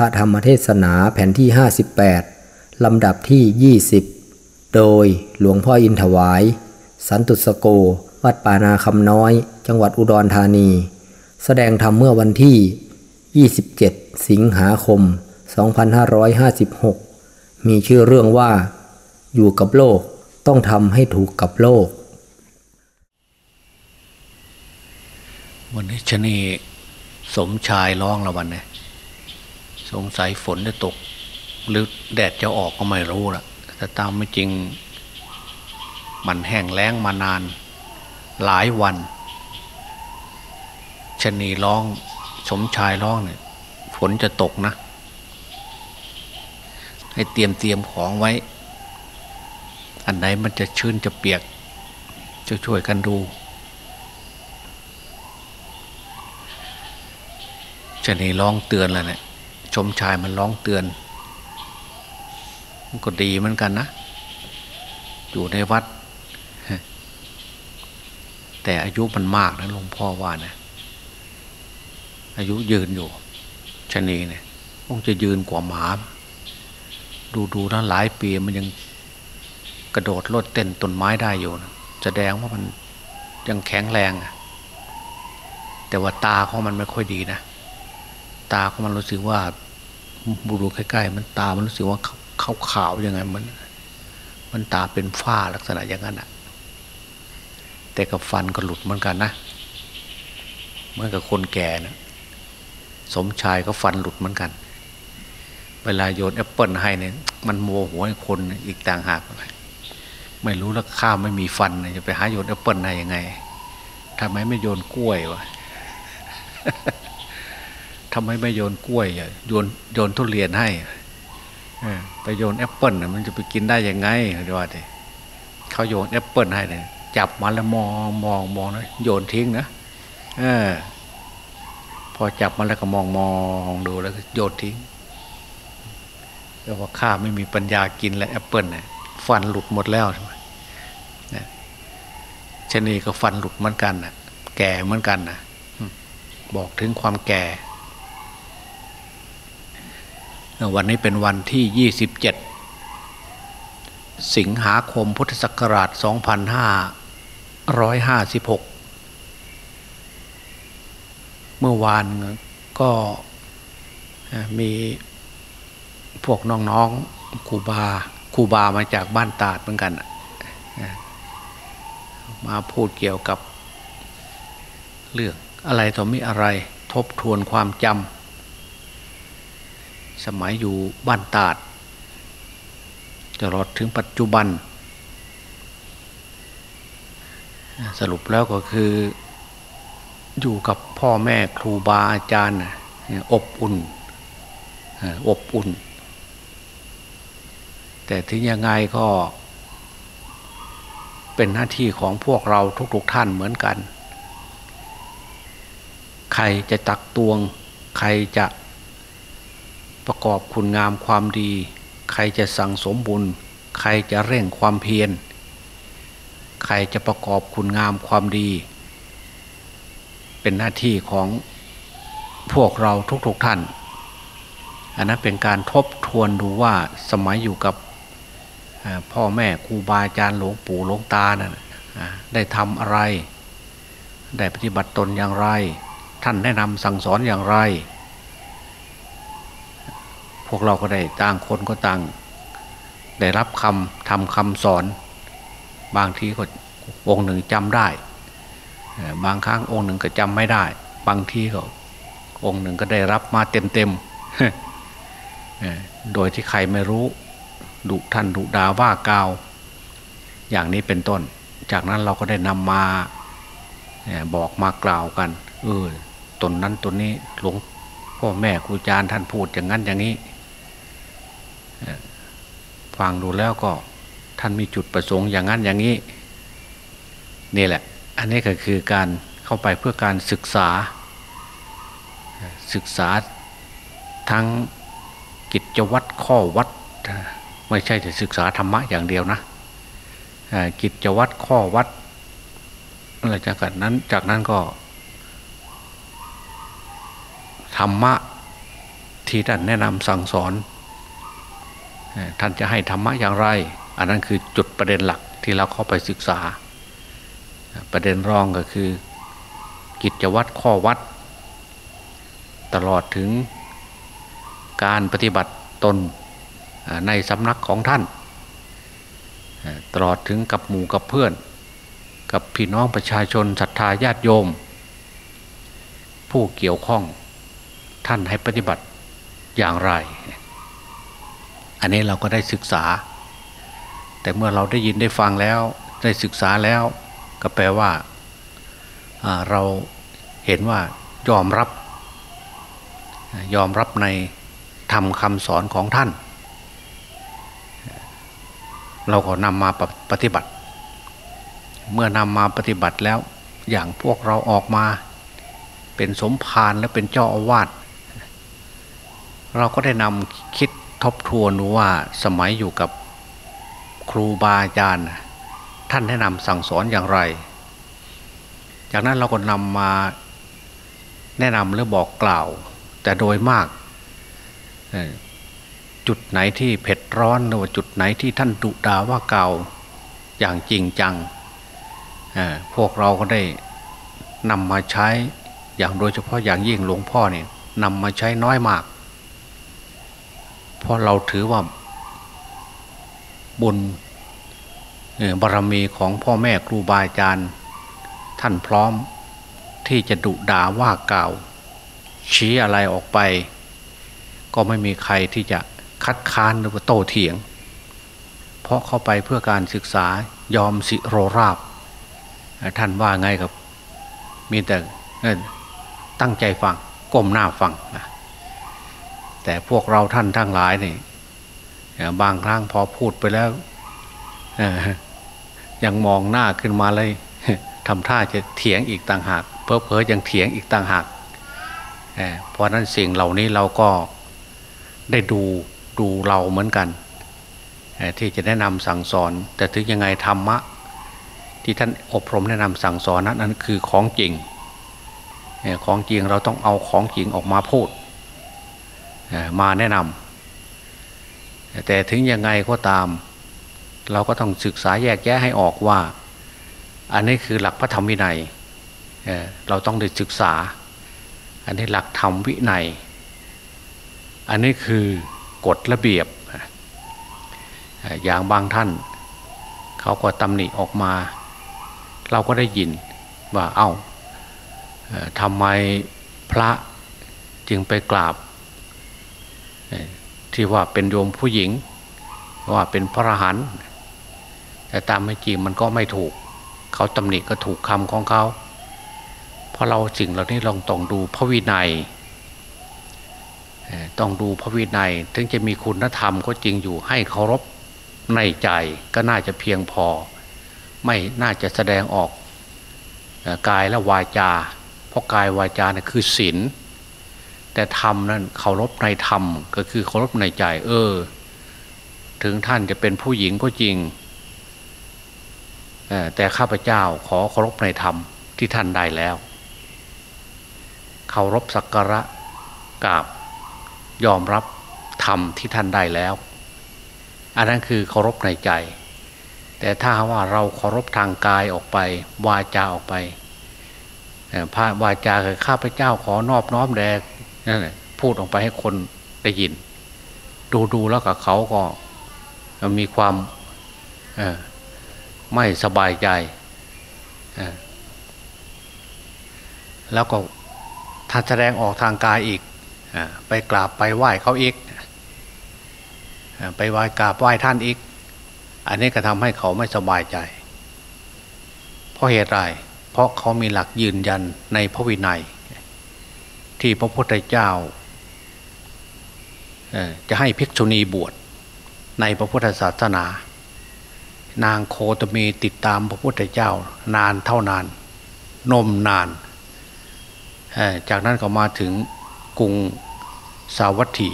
พระธรรมเทศนาแผ่นที่ 58 ลำดับที่ 20 โดยหลวงพ่ออินถวาย สันตุสโก วัดป่านาคำน้อย จังหวัดอุดรธานี แสดงธรรมเมื่อวันที่ 27 สิงหาคม 2556 มีชื่อเรื่องว่า อยู่กับโลกต้องทำให้ถูกกับโลก วันนี้ชะนีสมชายร้องละวันเนี่ย สงสัยฝนจะตก หรือแดดจะออกก็ไม่รู้ละแต่ตามไม่จริง มันแห้งแล้งมานาน หลายวันชนีร้องสมชายร้องเนี่ยฝนจะตกนะ ให้เตรียมเตรียมของไว้ อันไหนมันจะชื้นจะเปียก จะช่วยกันดูชนีร้องเตือนแล้วเนี่ย ชมชายมันร้องเตือน มันก็ดีเหมือนกันนะ อยู่ในวัด แต่อายุมันมากนะหลวงพ่อว่านะ อายุยืนอยู่ชะนีเนี่ยคงจะยืนกว่าหมา ดูดูนะหลายปีมันยังกระโดดโลดเต้นต้นไม้ได้อยู่นะแสดงว่ามันยังแข็งแรง แต่ว่าตาของมันไม่ค่อยดีนะ ตาของมันรู้สึกว่าบูดูใกล้ๆมันตามันรู้สึกว่าขาวขาวยังไงมัน มันตาเป็นฝ้าลักษณะอย่างนั้นอะแต่กับฟันก็หลุดเหมือนกันนะเหมือนกับคนแก่นะสมชายก็ฟันหลุดเหมือนกัน เวลาโยนแอปเปิลให้เนี่ยมันโมโหให้คนอีกต่างหากไม่รู้แล้วข้าไม่มีฟันจะไปหาโยนแอปเปิลได้ยังไงทำไมไม่โยนกล้วยวะ ทำไมไม่โยนกล้วยโยนโยนทุเรียนให้ไปโยนแอปเปิลมันจะไปกินได้ยังไงเดี๋ยวดิเขาโยนแอปเปิลให้เนี่ยจับมาแล้วมองมองมองนะโยนทิ้งนะออพอจับมาแล้วก็มองมองดูแล้วก็โยนทิ้งแต่ว่าข้าไม่มีปัญญากินแล้วแอปเปิลเนี่ยฟันหลุดหมดแล้วใช่ไหมชนีก็ฟันหลุดเหมือนกันนะแก่เหมือนกันนะบอกถึงความแก่ วันนี้เป็นวันที่ 27 สิงหาคมพุทธศักราช 2556 เมื่อวานก็มีพวกน้องๆครูบาครูบามาจากบ้านตาดเหมือนกัน มาพูดเกี่ยวกับเรื่องอะไรต่อมีอะไรทบทวนความจำ สมัยอยู่บ้านตาดตลอดถึงปัจจุบัน สรุปแล้วก็คืออยู่กับพ่อแม่ครูบาอาจารย์อบอุ่นอบอุ่น แต่ถึงยังไงก็เป็นหน้าที่ของพวกเราทุกๆท่านเหมือนกัน ใครจะตักตวง ใครจะ ประกอบคุณงามความดี ใครจะสั่งสมบุญ ใครจะเร่งความเพียร ใครจะประกอบคุณงามความดี เป็นหน้าที่ของพวกเราทุกๆทท่าน อันนั้นเป็นการทบทวนดูว่าสมัยอยู่กับพ่อแม่ครูบาอาจารย์หลวงปู่หลวงตานะ่ะได้ทำอะไร ได้ปฏิบัติตนอย่างไร ท่านแนะนำสั่งสอนอย่างไร พวกเราก็ได้ต่างคนก็ต่าง ได้รับคำทำคำสอน บางทีก็องค์หนึ่งจำได้ บางครั้งองค์หนึ่งก็จำไม่ได้ บางทีก็องค์หนึ่งก็ได้รับมาเต็มเต็มโดยที่ใครไม่รู้ดุท่านดุดาว่ากาว อย่างนี้เป็นต้น จากนั้นเราก็ได้นำมาบอกมากล่าวกัน เออตนนั้นตนนี้หลวงพ่อแม่ครูอาจารย์ท่านพูดอย่างนั้นอย่างนี้ ฟังดูแล้วก็ท่านมีจุดประสงค์อย่างนั้นอย่างนี้ นี่แหละ อันนี้ก็คือการเข้าไปเพื่อการศึกษา ศึกษาทั้งกิจวัตรข้อวัด ไม่ใช่แต่ศึกษาธรรมะอย่างเดียวนะกิจวัตรข้อวัดอะไรจากนั้นจากนั้นก็ธรรมะที่ท่านแนะนำสั่งสอน ท่านจะให้ธรรมะอย่างไร อันนั้นคือจุดประเด็นหลักที่เราเข้าไปศึกษา ประเด็นรองก็คือ กิจวัตรข้อวัด ตลอดถึงการปฏิบัติตนในสำนักของท่าน ตลอดถึงกับหมู่กับเพื่อน กับพี่น้องประชาชนศรัทธาญาติโยม ผู้เกี่ยวข้องท่านให้ปฏิบัติอย่างไร อันนี้เราก็ได้ศึกษา แต่เมื่อเราได้ยินได้ฟังแล้วได้ศึกษาแล้วก็แปลว่าเราเห็นว่ายอมรับ ยอมรับในทำคำสอนของท่าน เราก็นำมาปฏิบัติ เมื่อนำมาปฏิบัติแล้วอย่างพวกเราออกมา เป็นสมภารและเป็นเจ้าอาวาสเราก็ได้นำคิด ทบทวนว่าสมัยอยู่กับครูบาอาจารย์ท่านแนะนำสั่งสอนอย่างไร จากนั้นเราก็นำมาแนะนำหรือบอกกล่าว แต่โดยมาก จุดไหนที่เผ็ดร้อนหรือว่าจุดไหนที่ท่านดุดาว่าเก่าอย่างจริงจัง พวกเราก็ได้นำมาใช้อย่างโดยเฉพาะอย่างยิ่งหลวงพ่อเนี่ยนำมาใช้น้อยมาก เพราะเราถือว่าบุญบารรมีของพ่อแม่ครูบาอาจารย์ ท่านพร้อมที่จะดุด่าว่ากล่าว ชี้อะไรออกไป ก็ไม่มีใครที่จะคัดค้านหรือว่าโต้เถียง เพราะเข้าไปเพื่อการศึกษายอมสิโรราบ ท่านว่าไงครับ มีแต่ตั้งใจฟังก้มหน้าฟังนะ แต่พวกเราท่านทั้งหลายนี่บางครั้งพอพูดไปแล้วยังมองหน้าขึ้นมาเลยทำท่าจะเถียงอีกต่างหาก เพ้อเพอยังเถียงอีกต่างหากเพราะนั้นสิ่งเหล่านี้เราก็ได้ดูดูเราเหมือนกันที่จะแนะนำสั่งสอน แต่ถึงยังไงธรรมะ ที่ท่านอบรมแนะนำสั่งสอนนั้นนั้นคือของจริงของจริงเราต้องเอาของจริงออกมาพูด มาแนะนำแต่ถึงยังไงก็ตาม เราก็ต้องศึกษาแยกแยะให้ออกว่า อันนี้คือหลักพระธรรมวินัยเเราต้องได้ศึกษา อันนี้หลักธรรมวินัย อันนี้คือกฎระเบียบ อย่างบางท่าน เขาก็ตำหนิออกมา เราก็ได้ยินว่าเอา้าทำไมพระจึงไปกราบ ที่ว่าเป็นโยมผู้หญิง ว่าเป็นพระรหันแต่ตามไม่จริงมันก็ไม่ถูก เขาตำหนิก็ถูกคำของเขาเพราะเราสิ่งเหล่านี้ลองต้องดูพระวินัยต้องดูพระวินัย ถึงจะมีคุณธรรมก็จริงอยู่ให้เคารพในใจก็น่าจะเพียงพอ ไม่น่าจะแสดงออกกายและวาจา เพราะกายวาจาเนี่ยคือศีล แต่ธรรมนั้นเคารพในธรรมก็คือเคารพในใจ เออ ถึงท่านจะเป็นผู้หญิงก็จริงแต่ข้าพเจ้าขอเคารพในธรรมที่ท่านได้แล้วเคารพสักการะกราบยอมรับธรรมที่ท่านได้แล้ว อันนั้นคือเคารพในใจ แต่ถ้าว่าเราเคารพทางกายออกไป วาจาออกไปพระวาจาคือข้าพเจ้าขอนอบน้อมแด่ นั่นแหละพูดออกไปให้คนได้ยิน ดูดูแล้วกับเขาก็มีความไม่สบายใจแล้วก็ถ้าแสดงออกทางกายอีกอไปกราบไปไหว้เขาอีกไปไหว้กราบไหว้ท่านอีก อันนี้ก็ทำให้เขาไม่สบายใจ เพราะเหตุไรเพราะเขามีหลักยืนยันในพระวินัย ที่พระพุทธเจ้าจะให้ภิกษุณีบวชในพระพุทธศาสนา นางโคตมีติดตามพระพุทธเจ้า นานเท่านาน นมนาน จากนั้นก็มาถึงกรุงสาวัตถี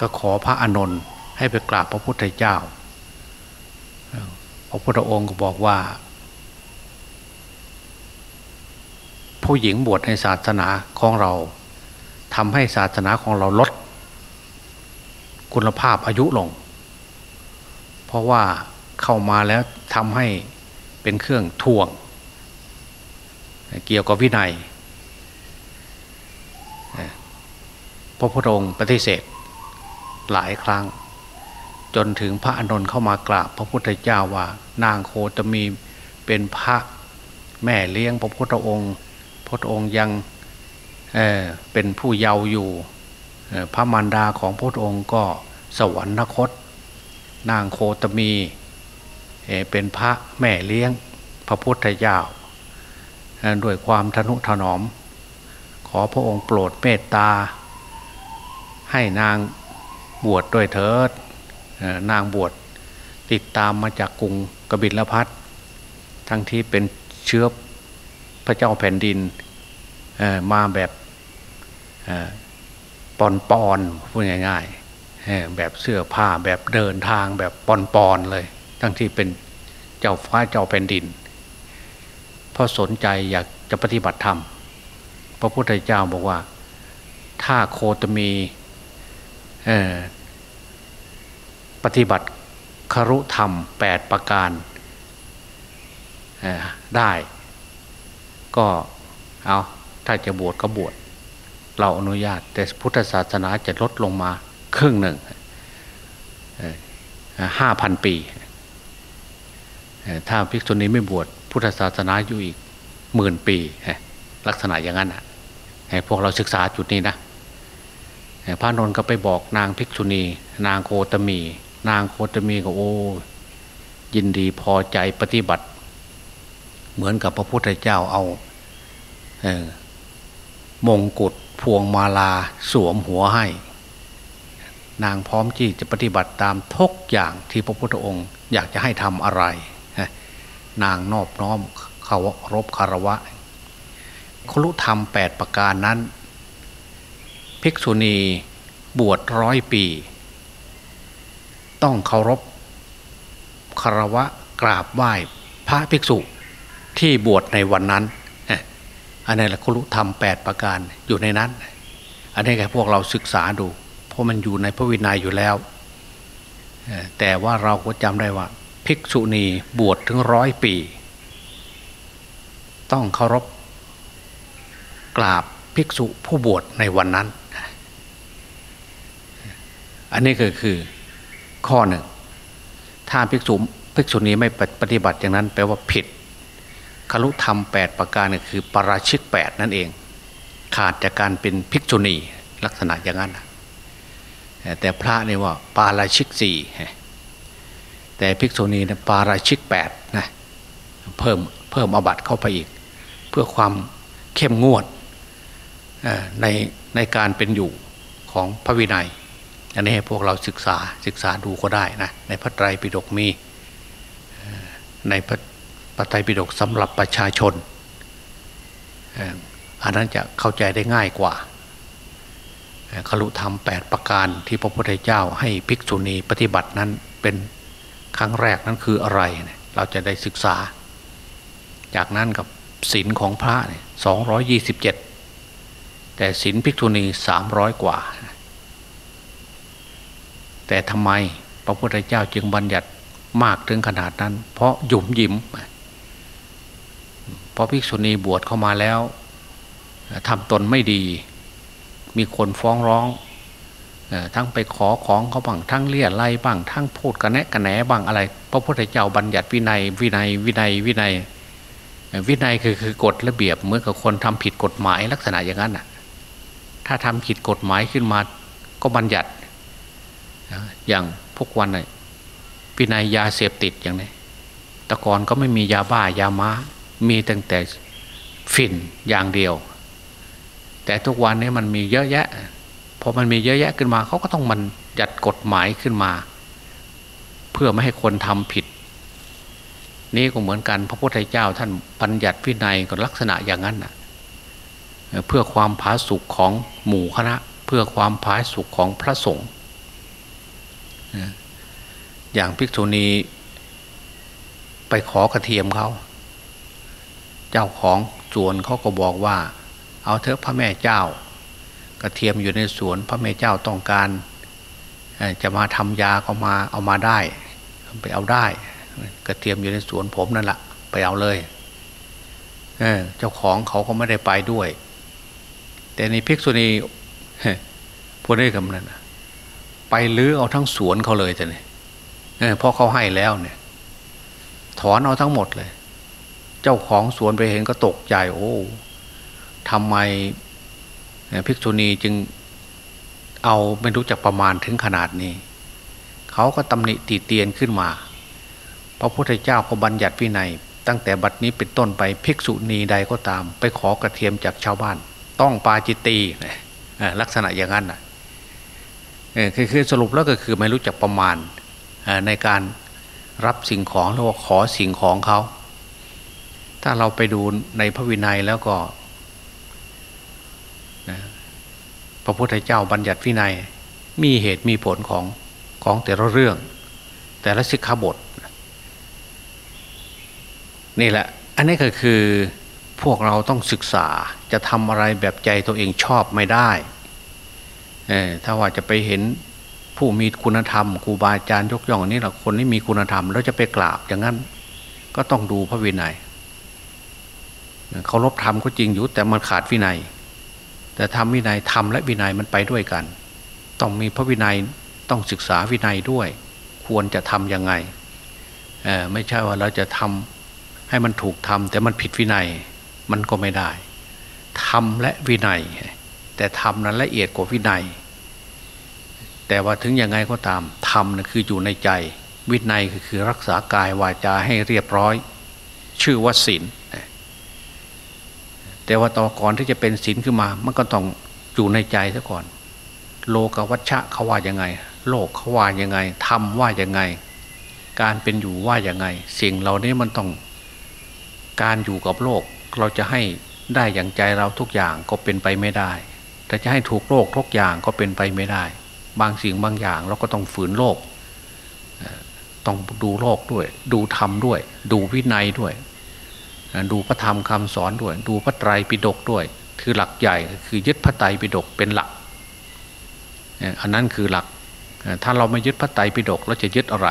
ก็ขอพระอานนท์ให้ไปกราบพระพุทธเจ้า พระพุทธองค์ก็บอกว่า ผู้หญิงบวชในศาสนาของเราทำให้ศาสนาของเราลด คุณภาพอายุลง เพราะว่าเข้ามาแล้วทำให้เป็นเครื่องทวง เกี่ยวกับวินัยพระพุทธองค์ปฏิเสธหลายครั้ง จนถึงพระอนนท์เข้ามากราบพระพุทธเจ้าว่านางโคตมีเป็นพระแม่เลี้ยงพระพุทธองค์ พระองค์ยังเเป็นผู้เยาว์อยู่พระมารดาของพระองค์ก็สวรรคต นางโคตมีเป็นพระแม่เลี้ยงพระพุทธเจ้าด้วยความทนุถนอม ขอพระองค์โปรดเมตตา ให้นางบวชดด้วยเถิดนางบวชติดตามมาจากกรุงกบิลพัททั้งที่เป็นเชื้อ พระเจ้าแผ่นดินมาแบบปอนปอนพูดง่ายๆแบบเสื้อผ้าแบบเดินทางแบบปอนปอนเลย ทั้งที่เป็นเจ้าฟ้าเจ้าแผ่นดินเพราะสนใจอยากจะปฏิบัติธรรม พระพุทธเจ้าบอกว่า ถ้าโคตมีปฏิบัติคารุธรรมแปดประการได้ ก็เอาถ้าจะบวชก็บวชเราอนุญาต แต่พุทธศาสนาจะลดลงมาครึ่งหนึ่งห้าพันปี ถ้าภิกษุณีไม่บวชพุทธศาสนาอยู่อีกหมื่นปี ลักษณะอย่างนั้นให้พวกเราศึกษาจุดนี้นะพระนนท์ก็ไปบอกนางภิกษุณี นางโคตมี นางโคตมีก็โอ้ยินดีพอใจปฏิบัติ เหมือนกับพระพุทธเจ้าเอา มงกุฎพวงมาลาสวมหัวให้ นางพร้อมที่จะปฏิบัติตามทุกอย่างที่พระพุทธองค์ อยากจะให้ทำอะไร นางนอบน้อมเคารพคารวะครุธรรมแปดประการนั้น ภิกษุณีบวชร้อยปี ต้องเคารพคารวะกราบไหว้พระภิกษุที่บวชในวันนั้น อันนี้แหละครุธรรมแปดประการอยู่ในนั้น อันนี้แค่พวกเราศึกษาดู เพราะมันอยู่ในพระวินัยอยู่แล้ว แต่ว่าเราก็จำได้ว่า ภิกษุณีบวชถึงร้อยปี ต้องเคารพกราบภิกษุผู้บวชในวันนั้น อันนี้ก็คือข้อหนึ่ง ถ้าภิกษุภิกษุณีไม่ปฏิบัติอย่างนั้นแปลว่าผิด คารุธรรมแปดประการนี่คือปราชิกแปดนั่นเอง ขาดจากการเป็นภิกษุณีลักษณะอย่างนั้นแต่พระนี่ว่าปาราชิกสี่แต่ภิกษุณีนะปาราชิกแปดนะเพิ่มเพิ่มอบัตเข้าไปอีก เพื่อความเข้มงวดในในการเป็นอยู่ของพระวินัย อันนี้ให้พวกเราศึกษาศึกษาดูก็ได้นะในพระไตรปิฎกมีในพระ พระไตรปิฎกสำหรับประชาชนอันนั้นจะเข้าใจได้ง่ายกว่าคลุธรรมแปดประการที่พระพุทธเจ้าให้ภิกษุณีปฏิบัตินั้นเป็นครั้งแรกนั้นคืออะไร เราจะได้ศึกษา จากนั้นกับศีลของพระสองร้อยยี่สิบเจ็ดแต่ศีลภิกษุณีสามร้อยกว่า แต่ทำไมพระพุทธเจ้าจึงบัญญัติมากถึงขนาดนั้น เพราะหยุมยิ้ม พอภิกษุณีบวชเข้ามาแล้วทำตนไม่ดี มีคนฟ้องร้องทั้งไปขอของเขาบ้างทั้งเลี่ยไล่บ้างทั้งพูดกันแนะกันแหนบ้างอะไร พระพุทธเจ้าบัญญัติวินัยวินัยวินัยวินัยวินัยคือคือกฎระเบียบเมื่อกับคนทำผิดกฎหมายลักษณะอย่างนั้นอะ ถ้าทำผิดกฎหมายขึ้นมาก็บัญญัติอย่างพวกวันวินัยยาเสพติดอย่างนี้ตะกอนก็ไม่มียาบ้ายาม้า มีตั้งแต่ฝิ่นอย่างเดียว แต่ทุกวันนี้มันมีเยอะแยะพอมันมีเยอะแยะขึ้นมาเขาก็ต้องมันจัดกฎหมายขึ้นมา เพื่อไม่ให้คนทำผิด นี่ก็เหมือนกันพระพุทธเจ้าท่านปัญญัติวินัยก็ลักษณะอย่างนั้นนะเพื่อความผาสุกของหมู่คณะ เพื่อความผาสุกของพระสงฆ์อย่างภิกษุณีไปขอกระเทียมเขา เจ้าของสวนเขาก็บอกว่า เอาเถอะพระแม่เจ้า กระเทียมอยู่ในสวนพระเมเจ้าต้องการจะมาทำยาก็มาเอามาได้ ไปเอาได้ กระเทียมอยู่ในสวนผมนั่นแหละไปเอาเลยเเจ้าของเขาก็ไม่ได้ไปด้วย แต่ในภิกษุณีพูดได้กับนั้นไปลื้อเอาทั้งสวนเขาเลยแต่เนี่ยพราะเขาให้แล้วเนี่ย ถอนเอาทั้งหมดเลย เจ้าของสวนไปเห็นก็ตกใจโอ้ทำไมภิกษุณีจึงเอาไม่รู้จักประมาณถึงขนาดนี้ เขาก็ตำหนิตีเตียนขึ้นมา พระพุทธเจ้าก็บัญญัติวินัย ตั้งแต่บัดนี้เป็นต้นไปภิกษุณีใดก็ตาม ไปขอกระเทียมจากชาวบ้าน ต้องปาจิตตีลักษณะอย่างนั้นนะคือคือสรุปแล้วก็คือไม่รู้จักประมาณในการรับสิ่งของหรือว่าขอสิ่งของเขา ถ้าเราไปดูในพระวินัยแล้วก็พระพุทธเจ้าบัญญัติวินัย มีเหตุมีผลของของแต่ละเรื่อง แต่ละสิกขาบท นี่แหละ อันนี้ก็คือพวกเราต้องศึกษาจะทำอะไรแบบใจตัวเองชอบไม่ได้ ถ้าว่าจะไปเห็นผู้มีคุณธรรมครูบาอาจารย์ยกย่องอันนี้แหละคนที่มีคุณธรรม แล้วจะไปกราบอย่างนั้น ก็ต้องดูพระวินัย เขารบธรรมก็จริงอยู่ แต่มันขาดวินัย แต่ทำวินัยทำและวินัยมันไปด้วยกัน ต้องมีพระวินัยต้องศึกษาวินัยด้วย ควรจะทํำยังไงไม่ใช่ว่าเราจะทำให้มันถูกทำแต่มันผิดวินัยมันก็ไม่ได้ทำและวินัย แต่ทำนั้นละเอียดกว่าวินัย แต่ว่าถึงยังไงก็ตามธรรมนะคืออยู่ในใจ วินัยก็คือรักษากายวาจาให้เรียบร้อย ชื่อว่าศีล แต่ว่าต่อก่อนที่จะเป็นศีลขึ้นมา มันก็ต้องอยู่ในใจซะก่อน โลกวัชชะเขาว่ายังไง โลกเขาว่ายังไงธรรมว่ายังไง การเป็นอยู่ว่ายังไง สิ่งเหล่านี้มันต้องการอยู่กับโลกเราจะให้ได้อย่างใจเราทุกอย่างก็เป็นไปไม่ได้แต่จะให้ถูกโลกทุกอย่างก็เป็นไปไม่ได้ บางสิ่งบางอย่างเราก็ต้องฝืนโลก ต้องดูโลกด้วย ดูธรรมด้วย ดูวินัยด้วย ดูพระธรรมคำสอนด้วย ดูพระไตรปิฎกด้วย คือหลักใหญ่คือยึดพระไตรปิฎกเป็นหลัก อันนั้นคือหลัก ถ้าเราไม่ยึดพระไตรปิฎกเราจะยึดอะไร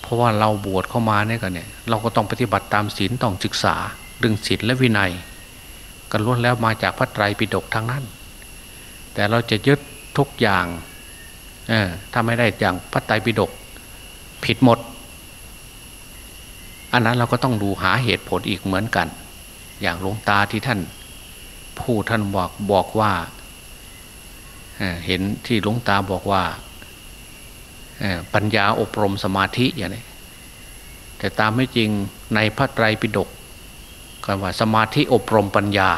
เพราะว่าเราบวชเข้ามาเนี่ยกันเนี่ยเราก็ต้องปฏิบัติตามศีลต้องศึกษาเรื่องศีลและวินัยกันล้วนแล้วมาจากพระไตรปิฎกทั้งนั้น แต่เราจะยึดทุกอย่างถ้าไม่ได้อย่างพระไตรปิฎกผิดหมด อันนั้นเราก็ต้องดูหาเหตุผลอีกเหมือนกัน อย่างหลวงตาที่ท่าน ผู้ท่านบอกบอกว่าเห็นที่หลวงตาบอกว่าปัญญาอบรมสมาธิอย่างนี้แต่ตามไม่จริงในพระไตรปิฎกกันว่าสมาธิอบรมปัญญา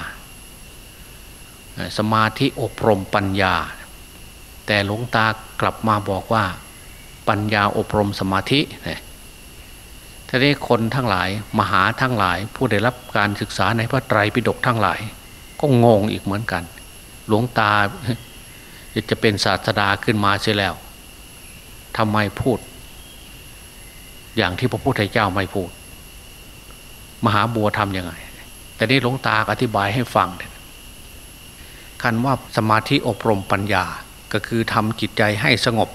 สมาธิอบรมปัญญา แต่หลวงตากลับมาบอกว่า ปัญญาอบรมสมาธิเนี่ย ท่านี้คนทั้งหลาย มหาทั้งหลาย ผู้ได้รับการศึกษาในพระไตรปิฎกทั้งหลาย ก็งงอีกเหมือนกัน หลวงตาจะเป็นศาสดาขึ้นมาเสียแล้วทำไมพูด อย่างที่พระพุทธเจ้าไม่พูด มหาบัวทำยังไง แต่นี้หลวงตาอธิบายให้ฟังคันว่าสมาธิอบรมปัญญาก็คือทำจิตใจให้สงบ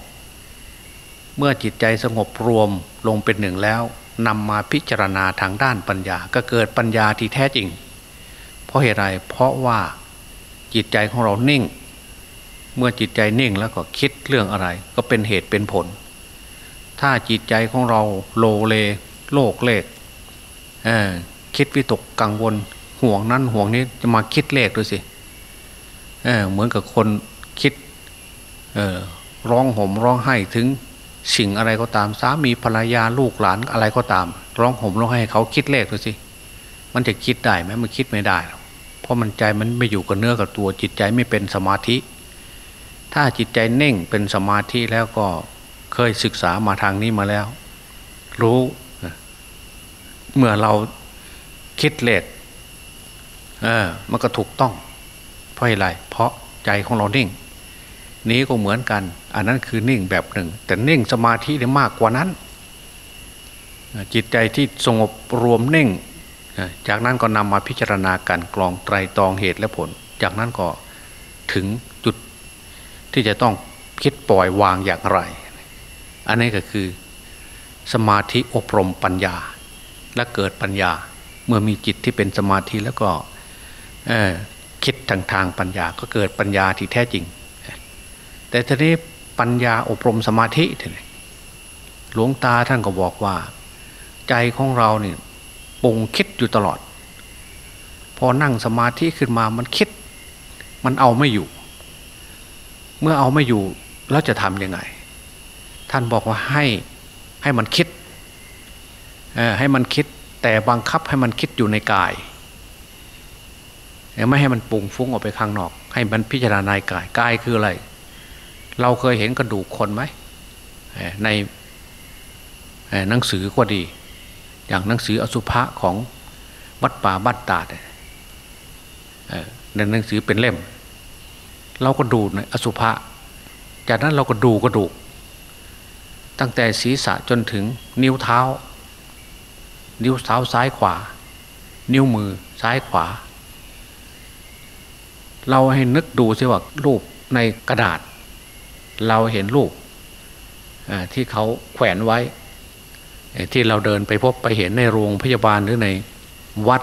เมื่อจิตใจสงบรวมลงเป็นหนึ่งแล้ว นำมาพิจารณาทางด้านปัญญา ก็เกิดปัญญาที่แท้จริง เพราะเหตุไรเพราะว่าจิตใจของเรานิ่ง เมื่อจิตใจนิ่งแล้วก็คิดเรื่องอะไร ก็เป็นเหตุเป็นผล ถ้าจิตใจของเราโลเล โลกเลขคิดวิตกกังวลห่วงนั้นห่วงนี้จะมาคิดเลขดูสิเเหมือนกับคนคิดร้องห่มร้องไห้ถึง สิ่งอะไรก็ตามสามีภรรยาลูกหลานอะไรก็ตาม ร้องห่มร้องไห้เขาคิดเลขดูสิมันจะคิดได้ไหมมันคิดไม่ได้เพราะมันใจมันไม่อยู่กับเนื้อกับตัวจิตใจไม่เป็นสมาธิ ถ้าจิตใจเน่งเป็นสมาธิแล้วก็เคยศึกษามาทางนี้มาแล้ว รู้เมื่อเราคิดเลขเออมันก็ถูกต้องเพราะอะไรเพราะใจของเราเน่ง นี้ก็เหมือนกัน อันนั้นคือนิ่งแบบหนึ่ง แต่นิ่งสมาธิได้มากกว่านั้น จิตใจที่สงบรวมนิ่ง จากนั้นก็นำมาพิจารณาการกรองไตรตองเหตุและผล จากนั้นก็ถึงจุดที่จะต้องคิดปล่อยวางอย่างไร อันนี้ก็คือสมาธิอบรมปัญญา และเกิดปัญญา เมื่อมีจิตที่เป็นสมาธิแล้วก็คิดทางทางปัญญาก็เกิดปัญญาที่แท้จริง แต่ทีนี้ปัญญาอบรมสมาธิทีนี้หลวงตาท่านก็บอกว่า ใจของเราเนี่ยปุงคิดอยู่ตลอด พอนั่งสมาธิขึ้นมามันคิด มันเอาไม่อยู่ เมื่อเอาไม่อยู่แล้วจะทำยังไง ท่านบอกว่าให้ให้มันคิดให้มันคิดแต่บังคับให้มันคิดอยู่ในกายไม่ให้มันปุงฟุ้งออกไปข้างนอก ให้มันพิจารณาในกายกายคืออะไร เราเคยเห็นกระดูกคนไหมในหนังสือก็ดี อย่างหนังสืออสุภะของวัดป่าบ้านตาดในหนังสือเป็นเล่ม เราก็ดูในอสุภะจากนั้นเราก็ดูกระดูก ตั้งแต่ศีรษะจนถึงนิ้วเท้า นิ้วเท้าซ้ายขวา นิ้วมือซ้ายขวา เราให้นึกดูสิว่ารูปในกระดาษ เราเห็นรูปที่เขาแขวนไว้ ที่เราเดินไปพบไปเห็นในโรงพยาบาลหรือในวัด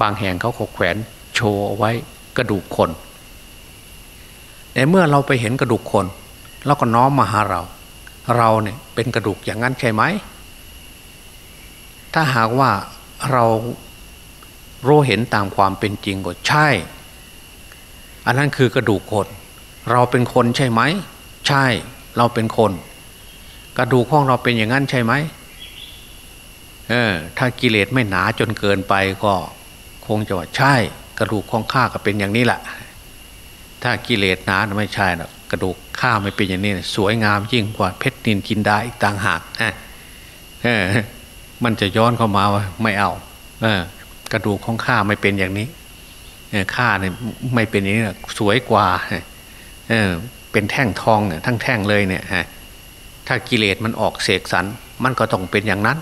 บางแห่งเขาแขวนโชว์เอาไว้กระดูกคนแต่เมื่อเราไปเห็นกระดูกคนเราก็น้อมมาหาเรา เราเนี่ยเป็นกระดูกอย่างนั้นใช่ไหม ถ้าหากว่าเรารู้เห็นตามความเป็นจริงก็ใช่ อันนั้นคือกระดูกคน เราเป็นคนใช่ไหม ใช่เราเป็นคน กระดูกของเราเป็นอย่างนั้นใช่ไหมเออถ้ากิเลสไม่หนาจนเกินไปก็คงจะว่าใช่ กระดูกของข้าก็เป็นอย่างนี้แหละถ้ากิเลสหนาไม่ใช่นะกระดูกข้าไม่เป็นอย่างนี้สวยงามยิ่งกว่าเพชรนินกินได้อีกต่างหากนะเออมันจะย้อนเข้ามาว่าไม่เอา เออกระดูกของข้าไม่เป็นอย่างนี้ข้าเนี่ยไม่เป็นอย่างนี้สวยกว่าเออ เป็นแท่งทองเนี่ยทั้งแท่งเลยเนี่ยฮะถ้ากิเลสมันออกเสกสรรมันก็ต้องเป็นอย่างนั้น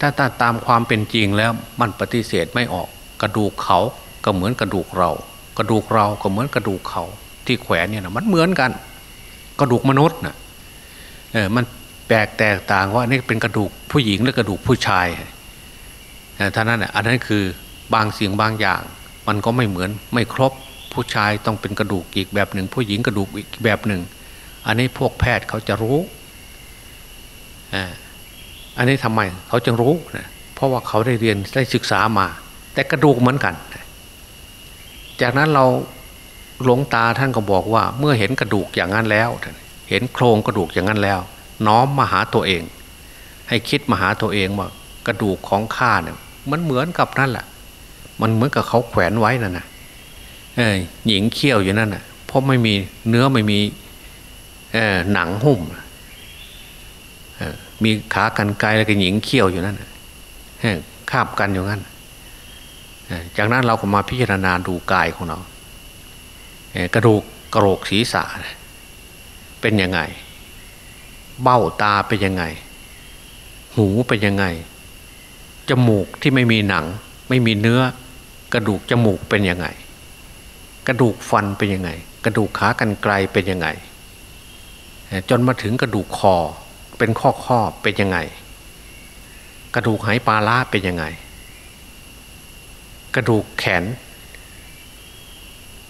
ถ้าตามความเป็นจริงแล้วมันปฏิเสธไม่ออก กระดูกเขาก็เหมือนกระดูกเรา กระดูกเราก็เหมือนกระดูกเขาที่แขวนเนี่ยนะมันเหมือนกัน กระดูกมนุษย์นะเออมันแปลกแตกต่างว่าอันี่เป็นกระดูกผู้หญิงหรือกระดูกผู้ชายท่านั้นอะอันนั้นคือบางสิ่งบางอย่าง มันก็ไม่เหมือนไม่ครบ ผู้ชายต้องเป็นกระดูกอีกแบบหนึ่ง ผู้หญิงกระดูกอีกแบบหนึ่ง อันนี้พวกแพทย์เขาจะรู้อันนี้ทำไมเขาจึงรู้นะเพราะว่าเขาได้เรียนได้ศึกษามา แต่กระดูกเหมือนกัน จากนั้นเราหลวงตาท่านก็บอกว่า เมื่อเห็นกระดูกอย่างนั้นแล้ว เห็นโครงกระดูกอย่างนั้นแล้ว น้อมมาหาตัวเอง ให้คิดมาหาตัวเองว่ากระดูกของข้าเนี่ยมันเหมือนกับนั่นแหละมันเหมือนกับเขาแขวนไว้นั่นนะ หญิงเขี้ยวอยู่นั่นน่ะเพราะไม่มีเนื้อไม่มีหนังหุ้มมีขากันไกลแล้วก็หญิงเขี้ยวอยู่นั่นคาบกันอยู่นั่นจากนั้นเราก็มาพิจารณาดูกายของเรากระดูกกระโหลกศีรษะเป็นยังไง เบ้าตาเป็นยังไง หูเป็นยังไง จมูกที่ไม่มีหนัง ไม่มีเนื้อกระดูกจมูกเป็นยังไง กระดูกฟันเป็นยังไง กระดูกขากันไกลเป็นยังไง จนมาถึงกระดูกคอเป็นข้อข้อเป็นยังไง กระดูกหายปลาล่าเป็นยังไง กระดูกแขน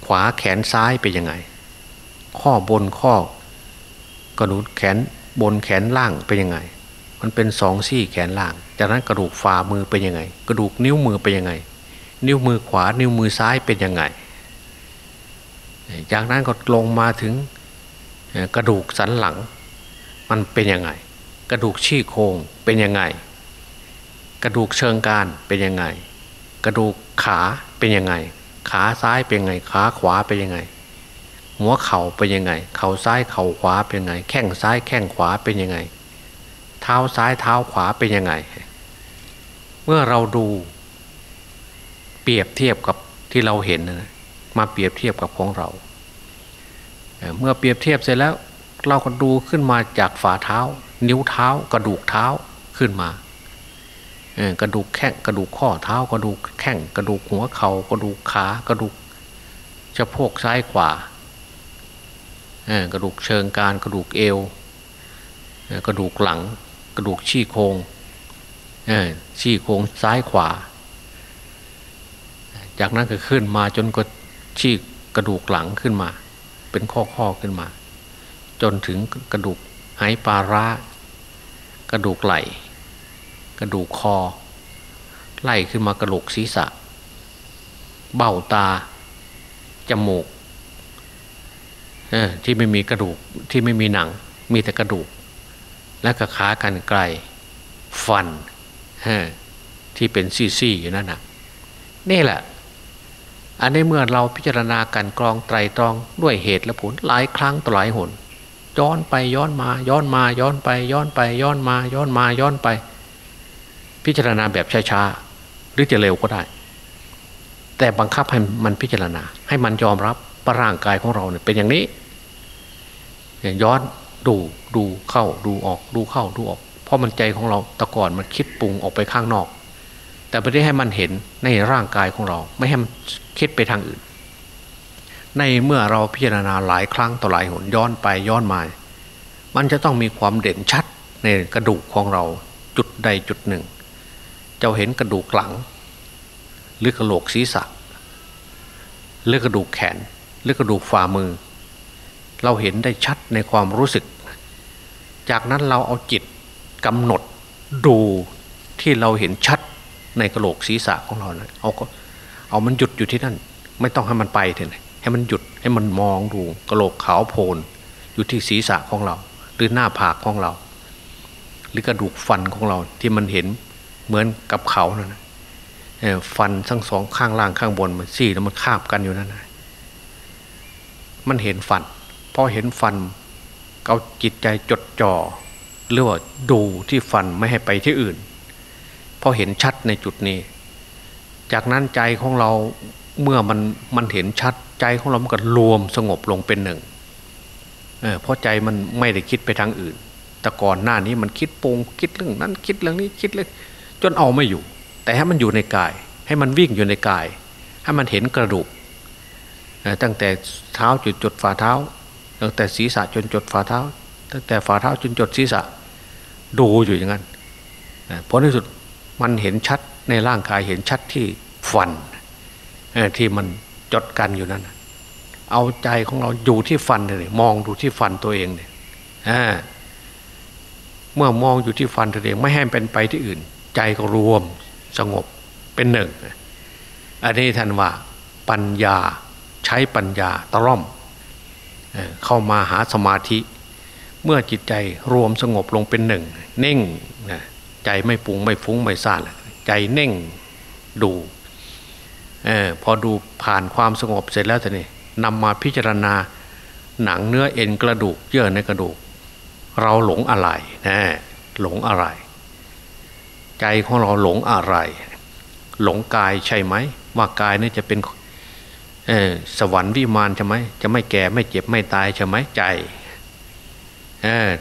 ขวาแขนซ้ายเป็นยังไง ข้อบนข้อกระดูกแขนบนแขนล่างเป็นยังไง มันเป็นสองซี่แขนล่าง จากนั้นกระดูกฝ่ามือเป็นยังไง กระดูกนิ้วมือเป็นยังไง นิ้วมือขวา นิ้วมือซ้ายเป็นยังไง จากนั้นก็ลงมาถึงกระดูกสันหลัง มันเป็นยังไง กระดูกชี้โครงเป็นยังไง กระดูกเชิงการเป็นยังไง กระดูกขาเป็นยังไง ขาซ้ายเป็นยังไง ขาขวาเป็นยังไง หัวเข่าเป็นยังไง เข่าซ้ายเข่าขวาเป็นยังไง แข้งซ้ายแข้งขวาเป็นยังไง เท้าซ้ายเท้าขวาเป็นยังไง เมื่อเราดูเปรียบเทียบกับที่เราเห็นนะ มาเปรียบเทียบกับของเรา เมื่อเปรียบเทียบเสร็จแล้ว เราก็ดูขึ้นมาจากฝ่าเท้า นิ้วเท้ากระดูกเท้าขึ้นมากระดูกแข้งกระดูกข้อเท้ากระดูกแข้งกระดูกหัวเขา่ากระดูกขากระดูกสะโพกซ้ายขวากระดูกเชิงการกระดูกเอวกระดูกหลัง กระดูกชี้โครงชี้โครงซ้ายขวา จากนั้นก็ขึ้นมาจนก็ ชี้กระดูกหลังขึ้นมา เป็นข้อข้อขึ้นมา จนถึงกระดูกไหปาระกระดูกไหล่กระดูกคอ ไล่ขึ้นมากระโหลกศีรษะ เบ้าตา จมูกที่ไม่มีกระดูกที่ไม่มีหนัง มีแต่กระดูก และกระขากันไกล ฟันที่เป็นซี่ๆอยู่นั่นนะนี่แหละ อันนี้เมื่อเราพิจารณาการกรองไตรตรองด้วยเหตุและผลหลายครั้งต่อหลายหน ย้อนไปย้อนมาย้อนมาย้อนไป ย้อนไปย้อนมาย้อนมาย้อนไป พิจารณาแบบช้าๆหรือจะเร็วก็ได้ แต่บังคับให้มันพิจารณา ให้มันยอมรับว่าร่างกายของเราเนี่ยเป็นอย่างนี้ย้อนดูดูเข้าดูออกดูเข้าดูออก เพราะมันใจของเราแตะก่อนมันคิดปรุงออกไปข้างนอก แต่ไม่ได้ให้มันเห็นในร่างกายของเรา ไม่ให้มันคิดไปทางอื่น ในเมื่อเราพิจารณาหลายครั้งต่อหลายหนย้อนไปย้อนมา มันจะต้องมีความเด่นชัดในกระดูกของเราจุดใดจุดหนึ่งเจ้าเห็นกระดูกหลัง หรือกระโหลกศีรษะหรือกระดูกแขน หรือกระดูกฝ่ามือ เราเห็นได้ชัดในความรู้สึก จากนั้นเราเอาจิตกำหนดดูที่เราเห็นชัด ในกระโหลกศีรษะของเรานะเอาก็เอามันหยุดอยู่ที่นั่น ไม่ต้องให้มันไปเถอะให้มันหยุดให้มันมองดูกระโหลกขาวโพลนอยู่ที่ศีรษะของเรา หรือหน้าผากของเรา หรือกระดูกฟันของเราที่มันเห็นเหมือนกับเขานะ่ะฟันทั้งสองข้างล่างข้างบนมันซี่แล้วมันคาบกันอยู่นั่นนะมันเห็นฟันพอเห็นฟันเอาจิตใจจดจ่อหรือว่าดูที่ฟันไม่ให้ไปที่อื่น พอเห็นชัดในจุดนี้ จากนั้นใจของเราเมื่อมันมันเห็นชัดใจของเรามันก็รวมสงบลงเป็นหนึ่งเเพราะใจมันไม่ได้คิดไปทางอื่น แต่ก่อนหน้านี้มันคิดปงคิดเรื่องนั้นคิดเรื่องนี้คิดเรื่องจนเอาไม่อยู่ แต่ให้มันอยู่ในกาย ให้มันวิ่งอยู่ในกาย ให้มันเห็นกระดูกตั้งแต่เท้าจุดจุดฝ่าเท้า ตั้งแต่ศีรษะจนจดฝ่าเท้า ตั้งแต่ฝ่าเท้าจนจดศีรษะ ดูอยู่อย่างนั้นเพราะในสุด มันเห็นชัดในร่างกายเห็นชัดที่ฟันที่มันจดกันอยู่นั้นเอาใจของเราอยู่ที่ฟันเลยมองดูที่ฟันตัวเองเนี่ยเมื่อมองอยู่ที่ฟันตัวเองไม่ให้เป็นไปที่อื่น ใจก็รวมสงบเป็นหนึ่ง อันนี้ท่านว่าปัญญาใช้ปัญญาตร่อมเข้ามาหาสมาธิ เมื่อจิตใจรวมสงบลงเป็นหนึ่งเน่ง ใจไม่ปุงไม่ฟุ้งไม่ซ่านใจเน่งดูอพอดูผ่านความสงบเสร็จแล้วท่านี่นำมาพิจารณาหนังเนื้อเอ็นกระดูกเยื่อในกระดูก เราหลงอะไรนะหลงอะไร ใจของเราหลงอะไร หลงกายใช่ไหม ว่ากายนี่จะเป็นสวรรค์วิมานใช่ไหมจะไม่แก่ไม่เจ็บไม่ตายใช่ไหมใจ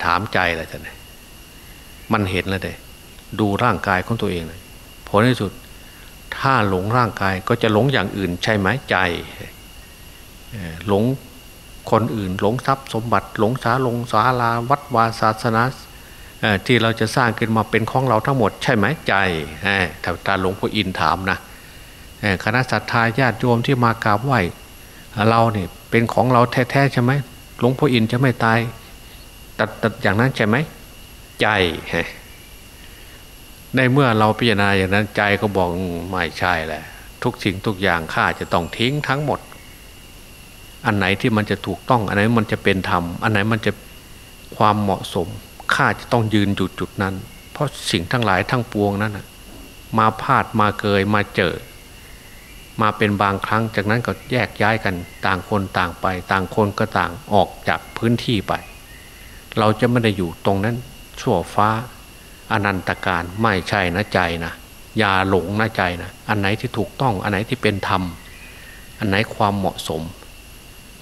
ถามใจอะไรท่านมันเห็นแล้วเด้ ดูร่างกายของตัวเองเลยผลที่สุด ถ้าหลงร่างกายก็จะหลงอย่างอื่นใช่ไหมใจหลงคนอื่น หลงทรัพย์สมบัติ หลงสาลงสาลาวัดวาศาสนาที่เราจะสร้างขึ้นมาเป็นของเราทั้งหมดใช่ไหมใจถ้าตาหลวงพ่ออินถามนะคณะศรัทธาญาติโยมที่มากราบไหว้เราเนี่ยเป็นของเราแท้ๆใช่ไหมหลวงพ่ออินจะไม่ตายตัดตัดอย่างนั้นใช่ไหมใจ ในเมื่อเราพิจารณาอย่างนั้นใจก็บอกไม่ใช่แหละ ทุกสิ่งทุกอย่างข้าจะต้องทิ้งทั้งหมด อันไหนที่มันจะถูกต้อง อันไหนมันจะเป็นธรรม อันไหนมันจะความเหมาะสมข้าจะต้องยืนจุดจุดนั้น เพราะสิ่งทั้งหลายทั้งปวงนั้นมาพาดมาเกยมาเจอ มาเป็นบางครั้งจากนั้นก็แยกย้ายกันต่างคนต่างไป ต่างคนก็ต่างออกจากพื้นที่ไป เราจะไม่ได้อยู่ตรงนั้นชั่วฟ้า อนันตการไม่ใช่นะใจนะอย่าหลงนะใจนะอันไหนที่ถูกต้องอันไหนที่เป็นธรรม อันไหนความเหมาะสม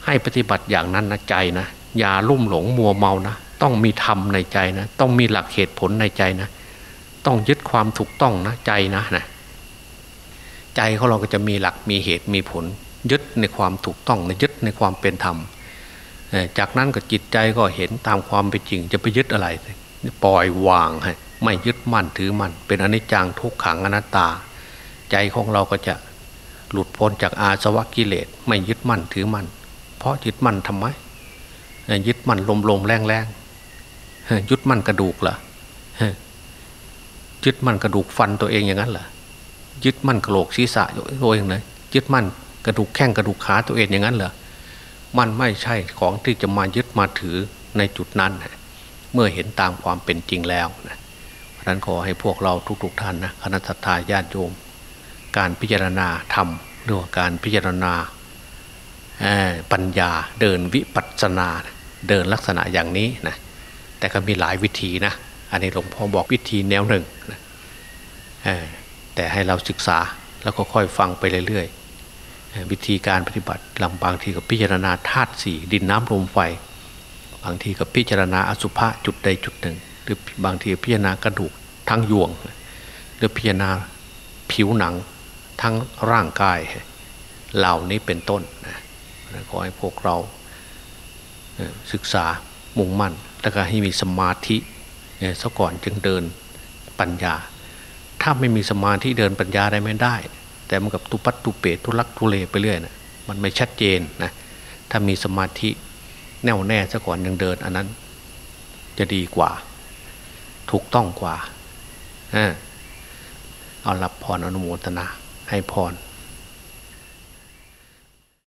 ให้ปฏิบัติอย่างนั้นนะใจนะอย่าลุ่มหลงมัวเมานะต้องมีธรรมในใจนะ ต้องมีหลักเหตุผลในใจนะ ต้องยึดความถูกต้องนะใจนะนะใจของเราก็จะมีหลักมีเหตุมีผล ยึดในความถูกต้องยึดในความเป็นธรรมจากนั้นก็จิตใจก็เห็นตามความเป็นจริง จะไปยึดอะไรปล่อยวางให้ ไม่ยึดมั่นถือมั่นเป็นอนิจจังทุกขังอนัตตา ใจของเราก็จะหลุดพ้นจากอาสวะกิเลส ไม่ยึดมั่นถือมั่นเพราะยึดมั่นทำไมยึดมั่นลมลมๆแรงแรงๆยึดมั่นกระดูกเหรอยึดมั่นกระดูกฟันตัวเองอย่างนั้นเหรอยึดมั่นกระโหลกศีรษะตัวเองเลยยึดมั่นกระดูกแข้งกระดูกขาตัวเองอย่างนั้นเหรอมันไม่ใช่ของที่จะมายึดมาถือในจุดนั้น เมื่อเห็นตามความเป็นจริงแล้วนะ นั้นขอให้พวกเราทุกๆท่านนะคณะทาญาติโยม การพิจารณาธรรมหรือว่าการพิจารณาปัญญาเดินวิปัสสนา เดินลักษณะอย่างนี้นะแต่ก็มีหลายวิธีนะอันนี้หลวงพ่อบอกวิธีแนวหนึ่งนะแต่ให้เราศึกษาแล้วก็ค่อยฟังไปเรื่อยๆวิธีการปฏิบัติลำบางทีก็พิจารณาธาตุสี่ดินน้ำลมไฟ บางทีก็พิจารณาอสุภะจุดใดจุดหนึ่ง หรือบางทีพิจารณากระดูก ทั้งยวงหรือพิจารณาผิวหนังทั้งร่างกายเหล่านี้เป็นต้นนะขอให้พวกเราศึกษามุ่งมั่น แล้วก็ให้มีสมาธิซะก่อนจึงเดินปัญญา ถ้าไม่มีสมาธิเดินปัญญาได้ไม่ได้ แต่มันกับตุปัตตุเปตุลักทุเลไปเรื่อยนะมันไม่ชัดเจนนะถ้ามีสมาธิแน่วแน่ซะก่อนยังเดินอันนั้น จะดีกว่า ถูกต้องกว่า เออเอารับพรอนุโมทนาให้พร